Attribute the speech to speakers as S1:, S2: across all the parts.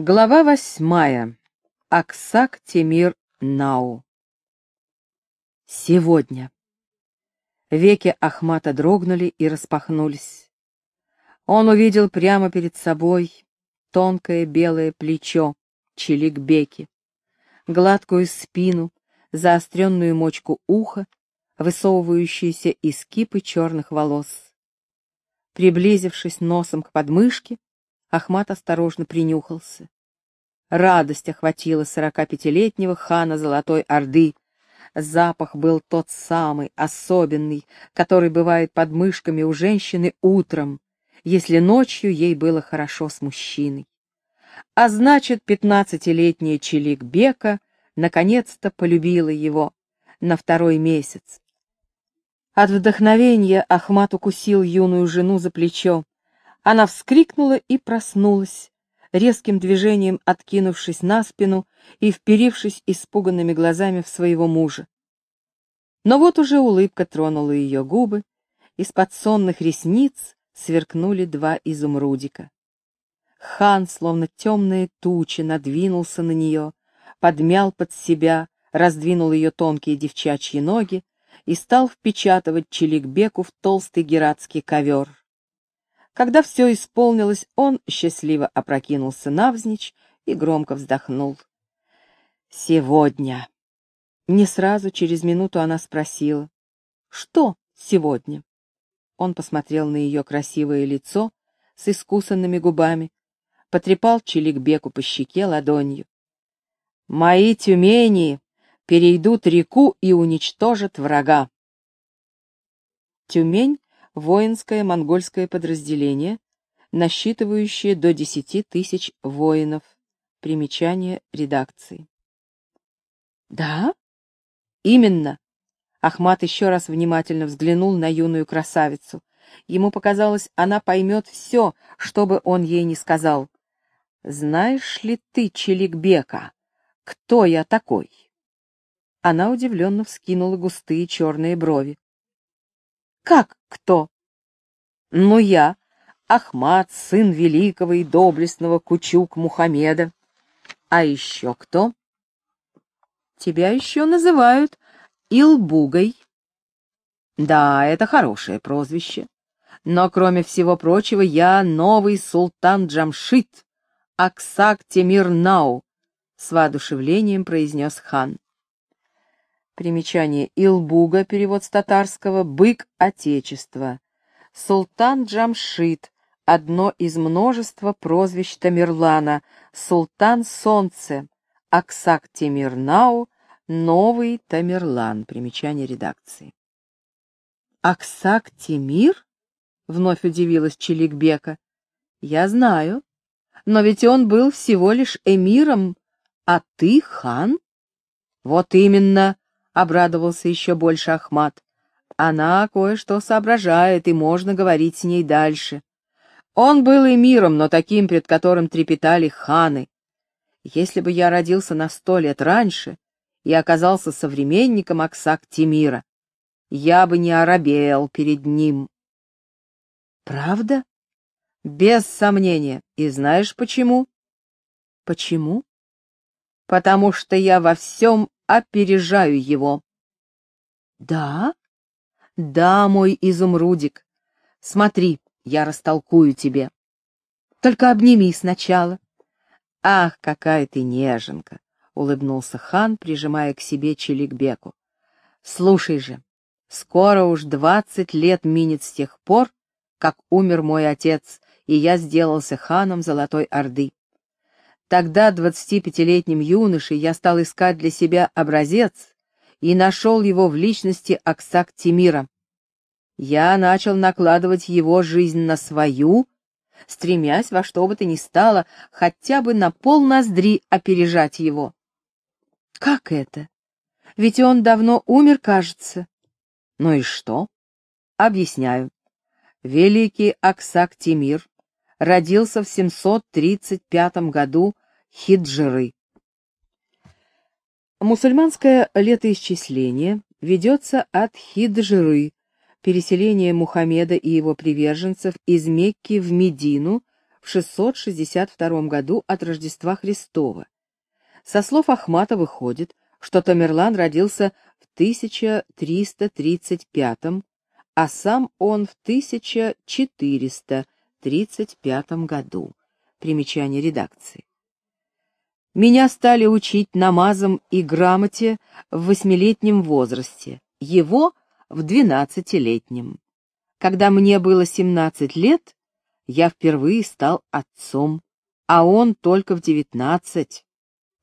S1: Глава восьмая. Аксак Темир Нау. Сегодня. Веки Ахмата дрогнули и распахнулись. Он увидел прямо перед собой тонкое белое плечо Чиликбеки, гладкую спину, заостренную мочку уха, высовывающуюся из кипы черных волос. Приблизившись носом к подмышке, Ахмат осторожно принюхался. Радость охватила сорокапятилетнего хана Золотой Орды. Запах был тот самый, особенный, который бывает под мышками у женщины утром, если ночью ей было хорошо с мужчиной. А значит, пятнадцатилетняя Чилик Бека наконец-то полюбила его на второй месяц. От вдохновения Ахмат укусил юную жену за плечо. Она вскрикнула и проснулась, резким движением откинувшись на спину и вперившись испуганными глазами в своего мужа. Но вот уже улыбка тронула ее губы, из-под сонных ресниц сверкнули два изумрудика. Хан, словно темная туча, надвинулся на нее, подмял под себя, раздвинул ее тонкие девчачьи ноги и стал впечатывать Челикбеку в толстый гератский ковер. Когда все исполнилось, он счастливо опрокинулся навзничь и громко вздохнул. «Сегодня». Не сразу, через минуту она спросила. «Что сегодня?» Он посмотрел на ее красивое лицо с искусанными губами, потрепал Челикбеку по щеке ладонью. «Мои тюмени перейдут реку и уничтожат врага». Тюмень воинское монгольское подразделение, насчитывающее до 10 тысяч воинов. Примечание редакции. «Да? Именно!» Ахмат еще раз внимательно взглянул на юную красавицу. Ему показалось, она поймет все, что бы он ей не сказал. «Знаешь ли ты, Челикбека, кто я такой?» Она удивленно вскинула густые черные брови. Как кто? Ну, я, Ахмат, сын великого и доблестного Кучук Мухаммеда. А еще кто? Тебя еще называют Илбугой. Да, это хорошее прозвище. Но, кроме всего прочего, я новый султан Джамшит, Аксак Темир Нау, с воодушевлением произнес хан. Примечание Илбуга, перевод с татарского, «бык Отечества». Султан Джамшит, одно из множества прозвищ Тамерлана, Султан Солнце, Аксак Темирнау, Новый Тамерлан. Примечание редакции. Аксак Темир? Вновь удивилась Челикбека. Я знаю, но ведь он был всего лишь эмиром, а ты хан? Вот именно, обрадовался еще больше Ахмат. Она кое-что соображает, и можно говорить с ней дальше. Он был и миром, но таким, пред которым трепетали ханы. Если бы я родился на сто лет раньше и оказался современником Аксак Тимира, я бы не оробел перед ним. Правда? Без сомнения. И знаешь почему? Почему? Потому что я во всем опережаю его. Да? Да, мой изумрудик. Смотри, я растолкую тебе. Только обними сначала. Ах, какая ты неженка, улыбнулся хан, прижимая к себе Челикбеку. Слушай же, скоро уж двадцать лет минет с тех пор, как умер мой отец, и я сделался ханом Золотой Орды. Тогда, двадцатипятилетним юношей, я стал искать для себя образец и нашел его в личности Аксак Тимира. Я начал накладывать его жизнь на свою, стремясь во что бы то ни стало хотя бы на пол ноздри опережать его. Как это? Ведь он давно умер, кажется. Ну и что? Объясняю. Великий Аксак Тимир родился в 735 году хиджры. Мусульманское летоисчисление ведется от хиджры, переселения Мухаммеда и его приверженцев из Мекки в Медину в 662 году от Рождества Христова. Со слов Ахмата выходит, что Тамерлан родился в 1335, а сам он в 1435 году. Примечание редакции. Меня стали учить намазам и грамоте в восьмилетнем возрасте, его в двенадцатилетнем. Когда мне было семнадцать лет, я впервые стал отцом, а он только в девятнадцать.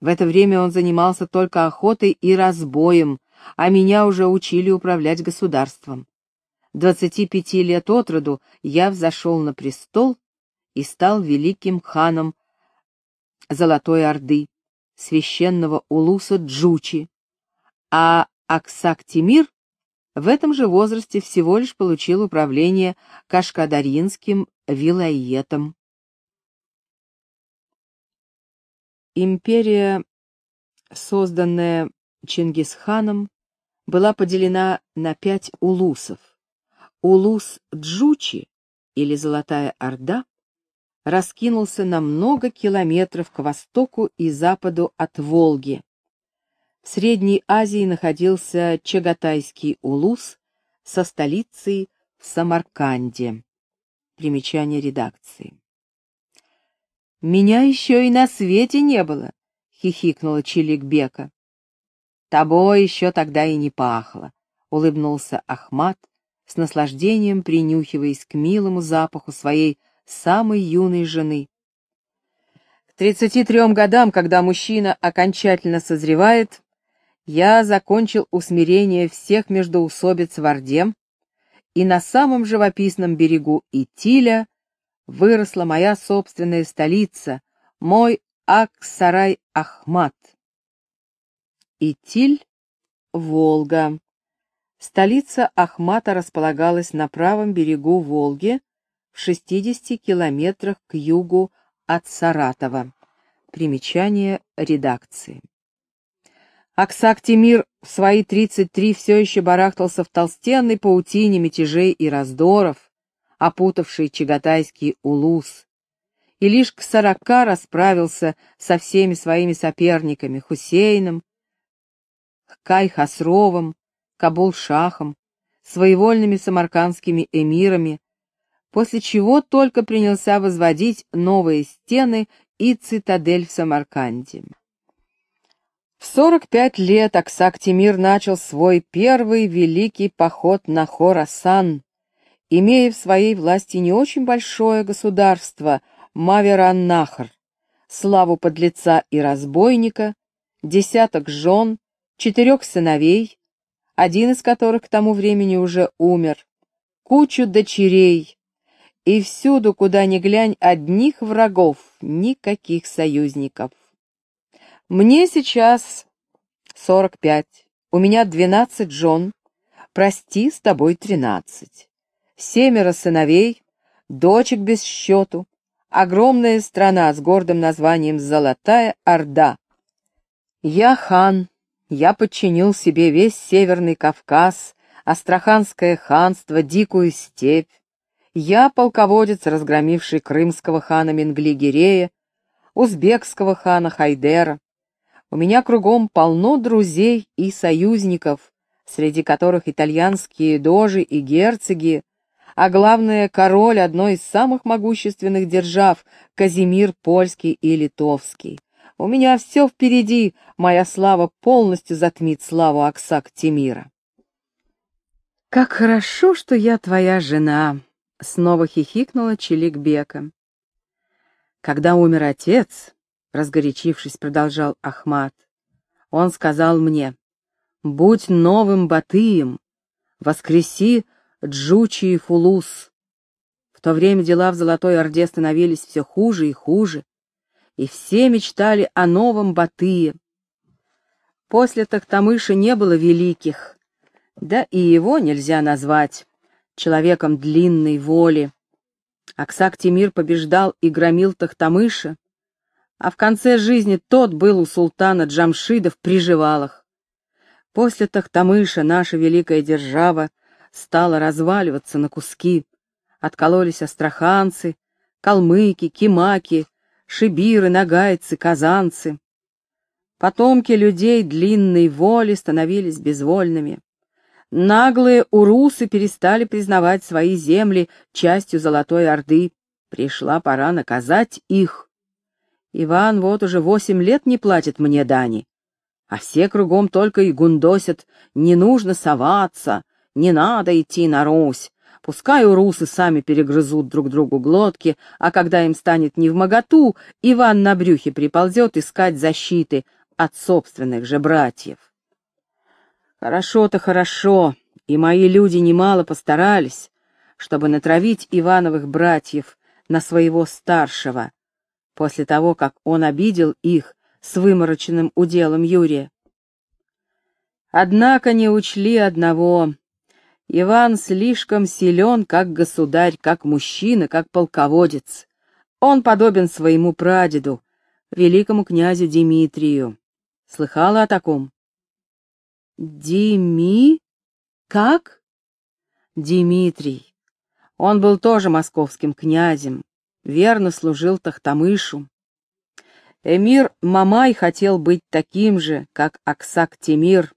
S1: В это время он занимался только охотой и разбоем, а меня уже учили управлять государством. Двадцати пяти лет от роду я взошел на престол и стал великим ханом Золотой Орды, священного улуса Джучи, а Аксак-Тимир в этом же возрасте всего лишь получил управление Кашкадаринским вилайетом. Империя, созданная Чингисханом, была поделена на пять улусов. Улус Джучи, или Золотая Орда, раскинулся на много километров к востоку и западу от Волги. В Средней Азии находился Чагатайский улус со столицей в Самарканде. Примечание редакции. «Меня еще и на свете не было», — хихикнула Чиликбека. «Тобой еще тогда и не пахло», — улыбнулся Ахмат, с наслаждением принюхиваясь к милому запаху своей самой юной жены. К 33 годам, когда мужчина окончательно созревает, я закончил усмирение всех междоусобиц в Орде, и на самом живописном берегу Итиля выросла моя собственная столица, мой Аксарай-Ахмат. Итиль, Волга. Столица Ахмата располагалась на правом берегу Волги, в 60 километрах к югу от Саратова. Примечание редакции. Аксак Тимир в свои 33 все еще барахтался в толстенной паутине мятежей и раздоров, опутавший Чагатайский улус, и лишь к сорока расправился со всеми своими соперниками Хусейном, Кай-Хасровым, Кабул-Шахом, своевольными самаркандскими эмирами, после чего только принялся возводить новые стены и цитадель в Самарканде. В 45 лет Аксак Тимир начал свой первый великий поход на Хорасан, имея в своей власти не очень большое государство Маверан-Нахр, славу подлеца и разбойника, десяток жен, четырех сыновей, один из которых к тому времени уже умер, кучу дочерей, и всюду, куда ни глянь, одних врагов, никаких союзников. Мне сейчас сорок пять, у меня двенадцать жен, прости, с тобой тринадцать семеро сыновей, дочек без счету, огромная страна с гордым названием Золотая Орда. Я хан, я подчинил себе весь Северный Кавказ, Астраханское ханство, Дикую степь. Я полководец, разгромивший крымского хана Менгли-Гирея, узбекского хана Хайдера. У меня кругом полно друзей и союзников, среди которых итальянские дожи и герцоги, а главное, король одной из самых могущественных держав, Казимир Польский и Литовский. У меня все впереди, моя слава полностью затмит славу Аксак Тимира. «Как хорошо, что я твоя жена!» — снова хихикнула Челикбека. «Когда умер отец, — разгорячившись, продолжал Ахмат, — он сказал мне, «Будь новым Батыем, воскреси Джучи и Фулус. В то время дела в Золотой Орде становились все хуже и хуже, и все мечтали о новом Батые. После Тахтамыша не было великих, да и его нельзя назвать человеком длинной воли. Аксак Тимир побеждал и громил Тахтамыша, а в конце жизни тот был у султана Джамшида в приживалах. После Тахтамыша наша великая держава стала разваливаться на куски. Откололись астраханцы, калмыки, кимаки, шибиры, нагайцы, казанцы. Потомки людей длинной воли становились безвольными. Наглые урусы перестали признавать свои земли частью Золотой Орды. Пришла пора наказать их. Иван вот уже восемь лет не платит мне дани. А все кругом только и гундосят, не нужно соваться, не надо идти на Русь. Пускай урусы сами перегрызут друг другу глотки, а когда им станет невмоготу, Иван на брюхе приползет искать защиты от собственных же братьев. Хорошо-то хорошо, и мои люди немало постарались, чтобы натравить Ивановых братьев на своего старшего, после того, как он обидел их с вымороченным уделом Юрия. Однако не учли одного. Иван слишком силен, как государь, как мужчина, как полководец. Он подобен своему прадеду, великому князю Дмитрию. Слыхала о таком? Дими? Как? Дмитрий. Он был тоже московским князем, верно служил Тахтамышу. Эмир Мамай хотел быть таким же, как Аксак Тимир.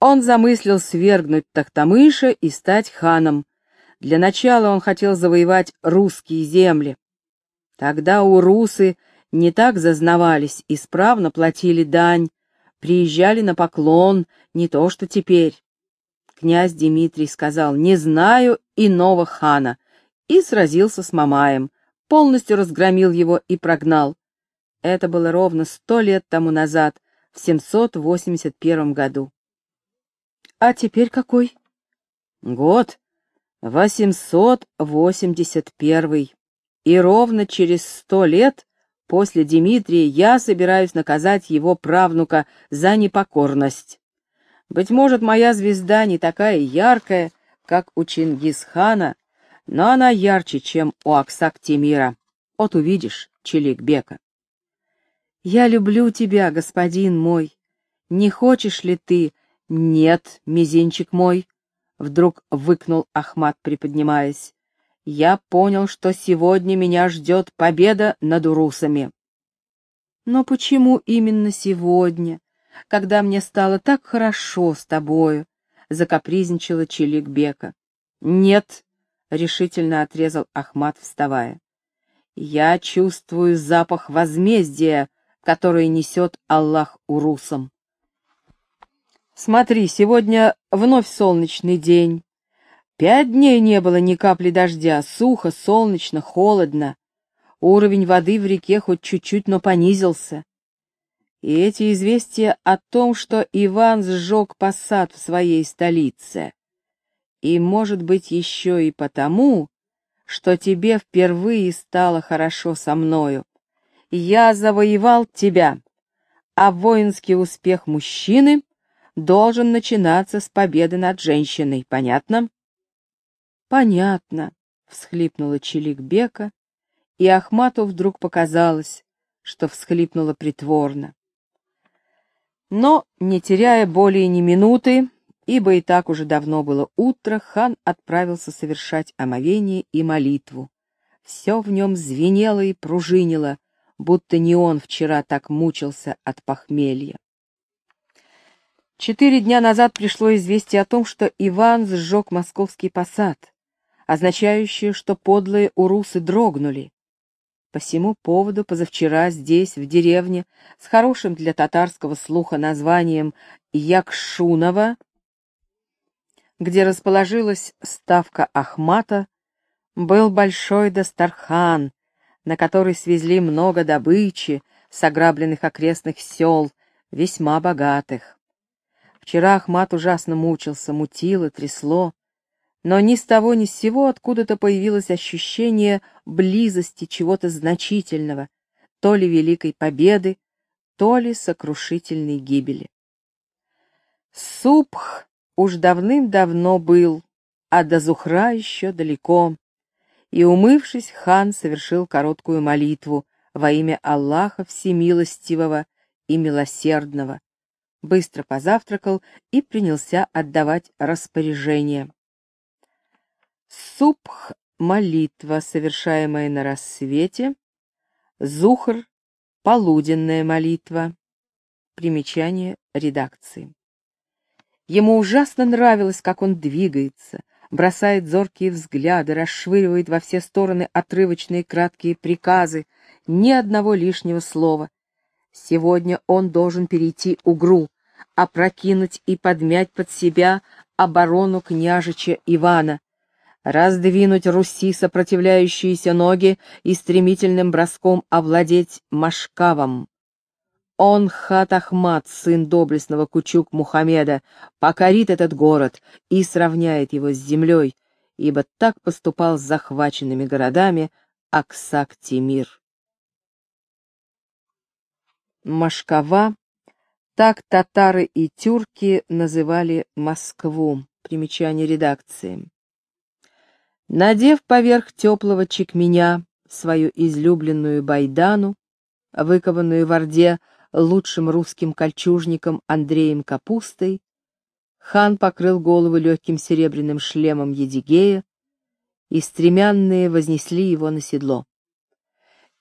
S1: Он замыслил свергнуть Тахтамыша и стать ханом. Для начала он хотел завоевать русские земли. Тогда урусы не так зазнавались, исправно платили дань, приезжали на поклон, не то что теперь. Князь Дмитрий сказал «не знаю иного хана» и сразился с Мамаем, полностью разгромил его и прогнал. Это было ровно сто лет тому назад, в 781 году. А теперь какой? Год 881. И ровно через сто лет после Дмитрия я собираюсь наказать его правнука за непокорность. Быть может, моя звезда не такая яркая, как у Чингисхана, но она ярче, чем у Аксак Тимира. Вот увидишь, Челикбека. «Я люблю тебя, господин мой. Не хочешь ли ты?» «Нет, мизинчик мой», — вдруг выкнул Ахмат, приподнимаясь. «Я понял, что сегодня меня ждет победа над урусами». «Но почему именно сегодня, когда мне стало так хорошо с тобою?» — закапризничала Чиликбека. «Нет», — решительно отрезал Ахмат, вставая. «Я чувствую запах возмездия, которые несет Аллах урусам. Смотри, сегодня вновь солнечный день. Пять дней не было ни капли дождя, сухо, солнечно, холодно. Уровень воды в реке хоть чуть-чуть, но понизился. И эти известия о том, что Иван сжег посад в своей столице. И, может быть, еще и потому, что тебе впервые стало хорошо со мною, я завоевал тебя, а воинский успех мужчины должен начинаться с победы над женщиной, понятно? Понятно, всхлипнула Чиликбека, и Ахмату вдруг показалось, что всхлипнула притворно. Но, не теряя более ни минуты, ибо и так уже давно было утро, хан отправился совершать омовение и молитву. Все в нем звенело и пружинило, будто не он вчера так мучился от похмелья. Четыре дня назад пришло известие о том, что Иван сжег московский посад, означающее, что подлые урусы дрогнули. По всему поводу позавчера здесь, в деревне, с хорошим для татарского слуха названием Якшунова, где расположилась ставка Ахмата, был большой Дастархан, на который свезли много добычи с ограбленных окрестных сел, весьма богатых. Вчера Ахмат ужасно мучился, мутило, трясло, но ни с того ни с сего откуда-то появилось ощущение близости чего-то значительного, то ли великой победы, то ли сокрушительной гибели. Супх уж давным-давно был, а до Зухра еще далеко и, умывшись, хан совершил короткую молитву во имя Аллаха Всемилостивого и Милосердного, быстро позавтракал и принялся отдавать распоряжение. Супх молитва, совершаемая на рассвете, Зухр — полуденная молитва. Примечание редакции. Ему ужасно нравилось, как он двигается, бросает зоркие взгляды, расшвыривает во все стороны отрывочные краткие приказы, ни одного лишнего слова. Сегодня он должен перейти Угру, опрокинуть и подмять под себя оборону княжича Ивана, раздвинуть Руси сопротивляющиеся ноги и стремительным броском овладеть Машкавом. Он, Хат Ахмат, сын доблестного Кучук Мухаммеда, покорит этот город и сравняет его с землей, ибо так поступал с захваченными городами Аксак-Тимир. Машкова, так татары и тюрки называли Москву. Примечание редакции. Надев поверх теплого чекменя свою излюбленную байдану, выкованную в Орде лучшим русским кольчужником Андреем Капустой, хан покрыл голову легким серебряным шлемом Едигея, и стремянные вознесли его на седло.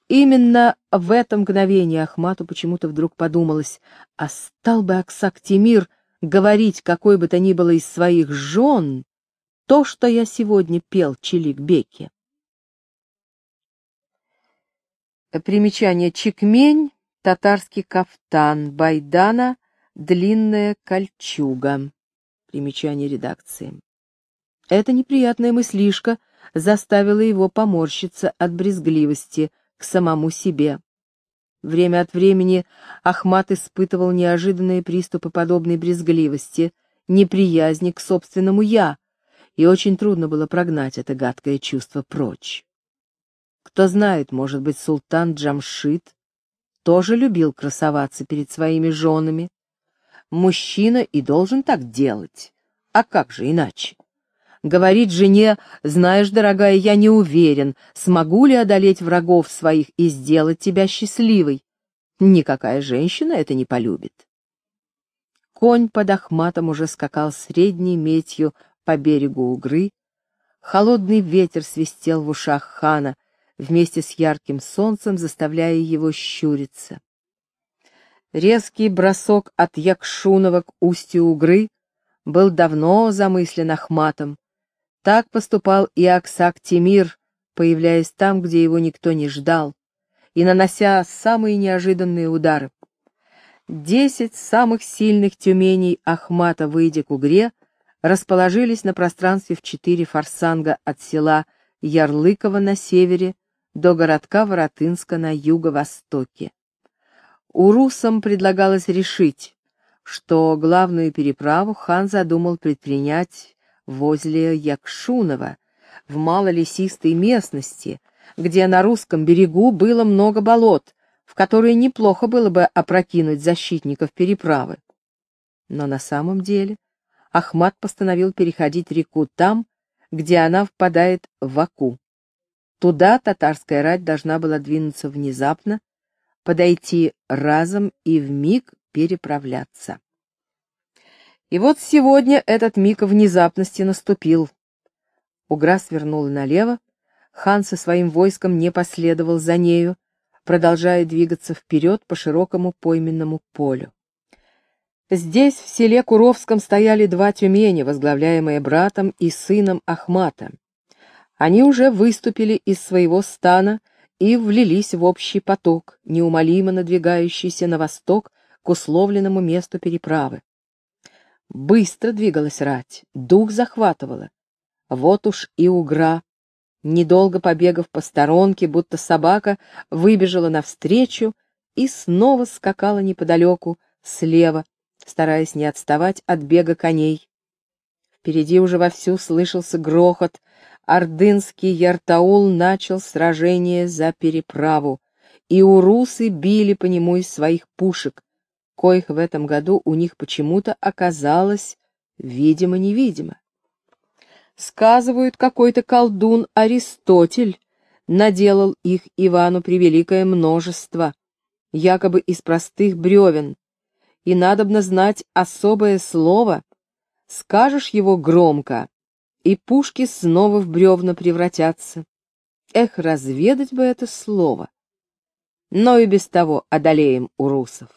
S1: Именно в это мгновение Ахмату почему-то вдруг подумалось, а стал бы Аксак Тимир говорить какой бы то ни было из своих жен то, что я сегодня пел Чилик-Беке. Примечание «Чекмень» — татарский кафтан, байдана — длинная кольчуга. Примечание редакции. Эта неприятная мыслишка заставила его поморщиться от брезгливости к самому себе. Время от времени Ахмат испытывал неожиданные приступы подобной брезгливости, неприязни к собственному «я», и очень трудно было прогнать это гадкое чувство прочь. Кто знает, может быть, султан Джамшид тоже любил красоваться перед своими женами. Мужчина и должен так делать. А как же иначе? Говорит жене, знаешь, дорогая, я не уверен, смогу ли одолеть врагов своих и сделать тебя счастливой. Никакая женщина это не полюбит. Конь под Ахматом уже скакал средней метью по берегу Угры. Холодный ветер свистел в ушах хана, вместе с ярким солнцем заставляя его щуриться. Резкий бросок от Якшунова к устью Угры был давно замыслен Ахматом. Так поступал и Аксак Тимир, появляясь там, где его никто не ждал, и нанося самые неожиданные удары. Десять самых сильных тюменей Ахмата, выйдя к Угре, расположились на пространстве в четыре форсанга от села Ярлыково на севере до городка Воротынска на юго-востоке. Урусам предлагалось решить, что главную переправу хан задумал предпринять возле Якшунова, в малолесистой местности, где на русском берегу было много болот, в которые неплохо было бы опрокинуть защитников переправы. Но на самом деле Ахмат постановил переходить реку там, где она впадает в Аку. Туда татарская рать должна была двинуться внезапно, подойти разом и вмиг переправляться. И вот сегодня этот миг внезапности наступил. Угра свернула налево, хан со своим войском не последовал за нею, продолжая двигаться вперед по широкому пойменному полю. Здесь, в селе Куровском, стояли два тюмени, возглавляемые братом и сыном Ахмата. Они уже выступили из своего стана и влились в общий поток, неумолимо надвигающийся на восток к условленному месту переправы. Быстро двигалась рать, дух захватывала. Вот уж и угра. Недолго побегав по сторонке, будто собака, выбежала навстречу и снова скакала неподалеку, слева, стараясь не отставать от бега коней. Впереди уже вовсю слышался грохот. Ордынский Яртаул начал сражение за переправу, и урусы били по нему из своих пушек, коих в этом году у них почему-то оказалось видимо-невидимо. Сказывают, какой-то колдун Аристотель наделал их Ивану превеликое множество, якобы из простых бревен, и надобно знать особое слово. Скажешь его громко, и пушки снова в бревна превратятся. Эх, разведать бы это слово. Но и без того одолеем у русов.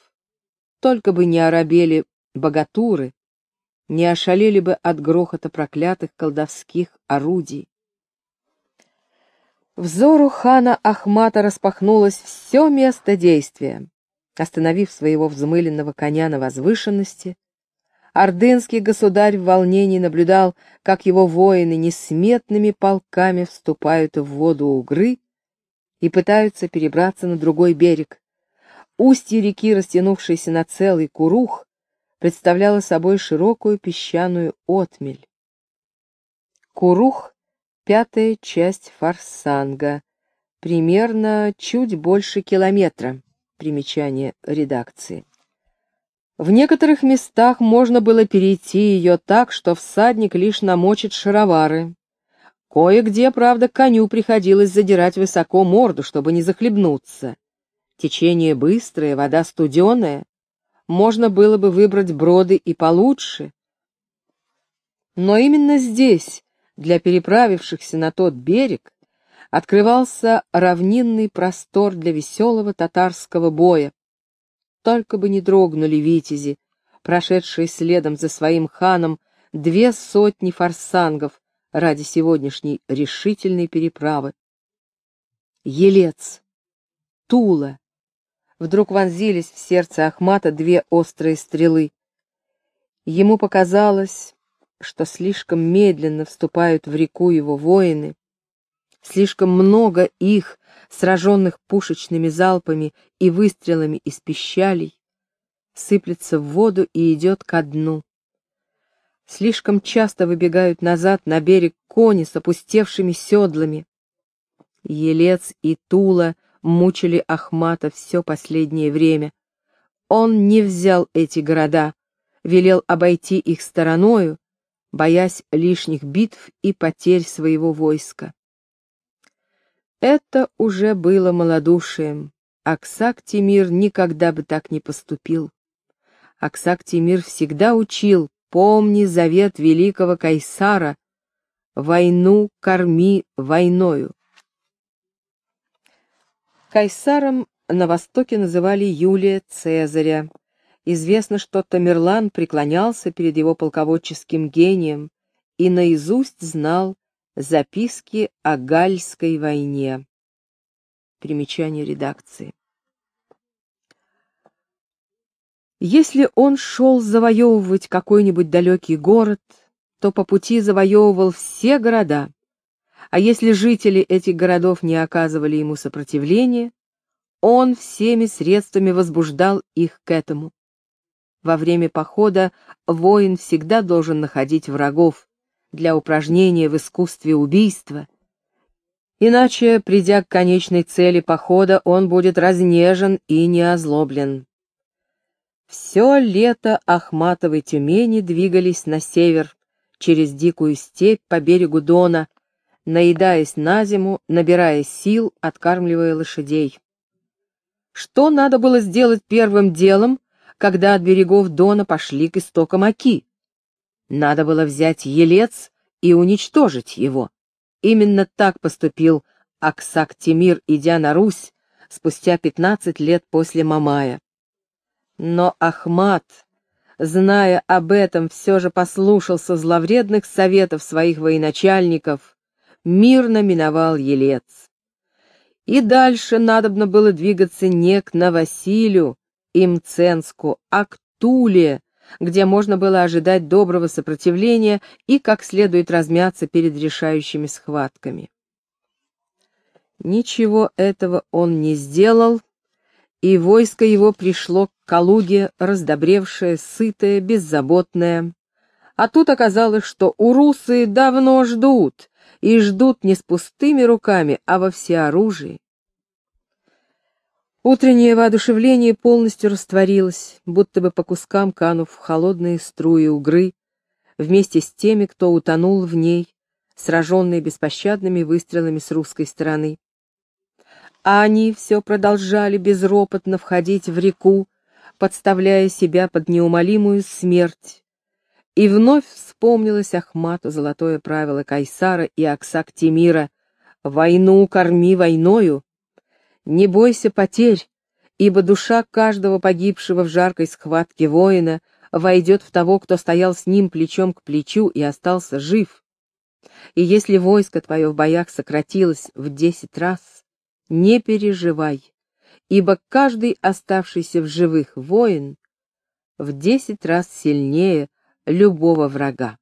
S1: Только бы не оробели богатуры, не ошалели бы от грохота проклятых колдовских орудий. Взору хана Ахмата распахнулось все место действия. Остановив своего взмыленного коня на возвышенности, ордынский государь в волнении наблюдал, как его воины несметными полками вступают в воду Угры и пытаются перебраться на другой берег. Устье реки, растянувшееся на целый курух, представляло собой широкую песчаную отмель. Курух — пятая часть форсанга, примерно чуть больше километра. Примечание редакции. В некоторых местах можно было перейти ее так, что всадник лишь намочит шаровары. Кое-где, правда, коню приходилось задирать высоко морду, чтобы не захлебнуться. Течение быстрое, вода студеная. Можно было бы выбрать броды и получше. Но именно здесь, для переправившихся на тот берег, открывался равнинный простор для веселого татарского боя. Только бы не дрогнули витязи, прошедшие следом за своим ханом две сотни форсангов ради сегодняшней решительной переправы. Елец, Тула. Вдруг вонзились в сердце Ахмата две острые стрелы. Ему показалось, что слишком медленно вступают в реку его воины, Слишком много их, сраженных пушечными залпами и выстрелами из пищалей, сыплется в воду и идет ко дну. Слишком часто выбегают назад на берег кони с опустевшими седлами. Елец и Тула мучили Ахмата все последнее время. Он не взял эти города, велел обойти их стороною, боясь лишних битв и потерь своего войска. Это уже было малодушием. Аксак Тимир никогда бы так не поступил. Аксак Тимир всегда учил, помни завет великого Кайсара, войну корми войною. Кайсаром на Востоке называли Юлия Цезаря. Известно, что Тамерлан преклонялся перед его полководческим гением и наизусть знал Записки о Гальской войне. Примечание редакции. Если он шел завоевывать какой-нибудь далекий город, то по пути завоевывал все города, а если жители этих городов не оказывали ему сопротивления, он всеми средствами возбуждал их к этому. Во время похода воин всегда должен находить врагов, для упражнения в искусстве убийства. Иначе, придя к конечной цели похода, он будет разнежен и не озлоблен. Все лето Ахматовой Тюмени двигались на север, через дикую степь по берегу Дона, наедаясь на зиму, набирая сил, откармливая лошадей. Что надо было сделать первым делом, когда от берегов Дона пошли к истокам Оки? Надо было взять Елец и уничтожить его. Именно так поступил Аксак Тимир, идя на Русь спустя пятнадцать лет после Мамая. Но Ахмат, зная об этом, все же послушался зловредных советов своих военачальников, мирно миновал Елец. И дальше надобно было двигаться не к Новосилю и Мценску, а к Туле, где можно было ожидать доброго сопротивления и как следует размяться перед решающими схватками. Ничего этого он не сделал, и войско его пришло к Калуге, раздобревшее, сытое, беззаботное. А тут оказалось, что урусы давно ждут, и ждут не с пустыми руками, а во всеоружии. Утреннее воодушевление полностью растворилось, будто бы по кускам канув в холодные струи угры, вместе с теми, кто утонул в ней, сраженные беспощадными выстрелами с русской стороны. А они все продолжали безропотно входить в реку, подставляя себя под неумолимую смерть. И вновь вспомнилось Ахмату золотое правило Кайсара и Аксак Тимира «Войну корми войною». Не бойся потерь, ибо душа каждого погибшего в жаркой схватке воина войдет в того, кто стоял с ним плечом к плечу и остался жив. И если войско твое в боях сократилось в десять раз, не переживай, ибо каждый оставшийся в живых воин в десять раз сильнее любого врага.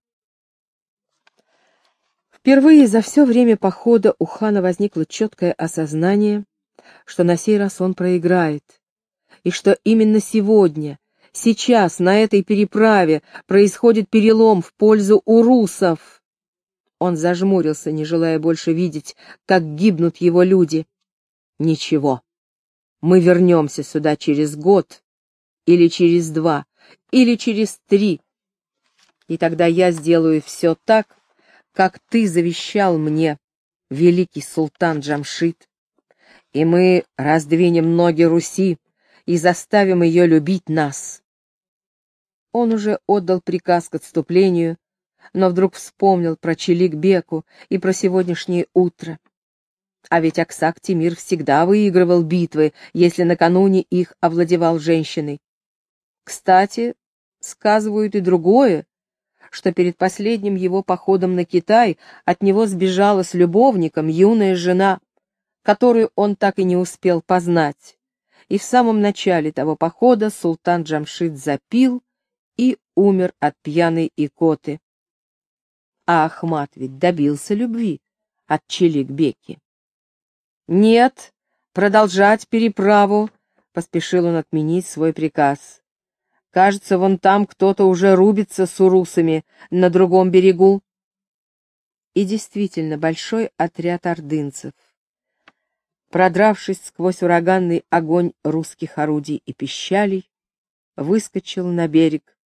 S1: Впервые за все время похода у хана возникло четкое осознание, что на сей раз он проиграет, и что именно сегодня, сейчас, на этой переправе, происходит перелом в пользу урусов. Он зажмурился, не желая больше видеть, как гибнут его люди. Ничего, мы вернемся сюда через год, или через два, или через три, и тогда я сделаю все так, как ты завещал мне, великий султан Джамшид, и мы раздвинем ноги Руси и заставим ее любить нас. Он уже отдал приказ к отступлению, но вдруг вспомнил про Челик-Беку и про сегодняшнее утро. А ведь Аксак Тимир всегда выигрывал битвы, если накануне их овладевал женщиной. Кстати, сказывают и другое, что перед последним его походом на Китай от него сбежала с любовником юная жена, которую он так и не успел познать. И в самом начале того похода султан Джамшид запил и умер от пьяной икоты. А Ахмат ведь добился любви от Челик-Беки. «Нет, продолжать переправу», — поспешил он отменить свой приказ. Кажется, вон там кто-то уже рубится с урусами на другом берегу. И действительно, большой отряд ордынцев. Продравшись сквозь ураганный огонь русских орудий и пищалей, выскочил на берег,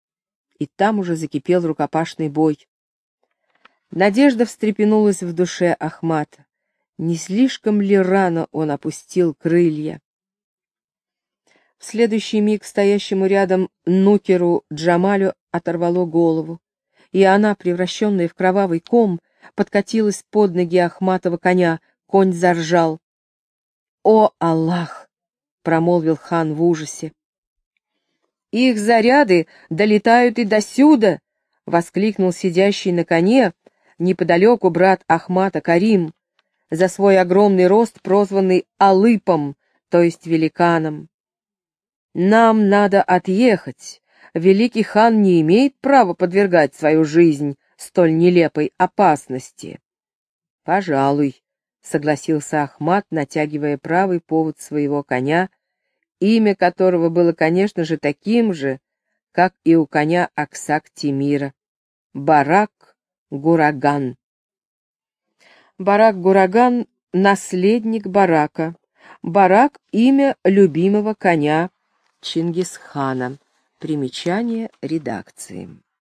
S1: и там уже закипел рукопашный бой. Надежда встрепенулась в душе Ахмата. Не слишком ли рано он опустил крылья? В следующий миг стоящему рядом Нукеру Джамалю оторвало голову, и она, превращенная в кровавый ком, подкатилась под ноги Ахматова коня, конь заржал. «О, Аллах!» — промолвил хан в ужасе. «Их заряды долетают и досюда!» — воскликнул сидящий на коне неподалеку брат Ахмата Карим, за свой огромный рост прозванный Алыпом, то есть великаном. Нам надо отъехать. Великий хан не имеет права подвергать свою жизнь столь нелепой опасности. Пожалуй, согласился Ахмат, натягивая правый повод своего коня, имя которого было, конечно же, таким же, как и у коня Аксак Тимира. Барак Гураган. Барак Гураган — наследник Барака. Барак — имя любимого коня Чингисхана. Примечание редакции.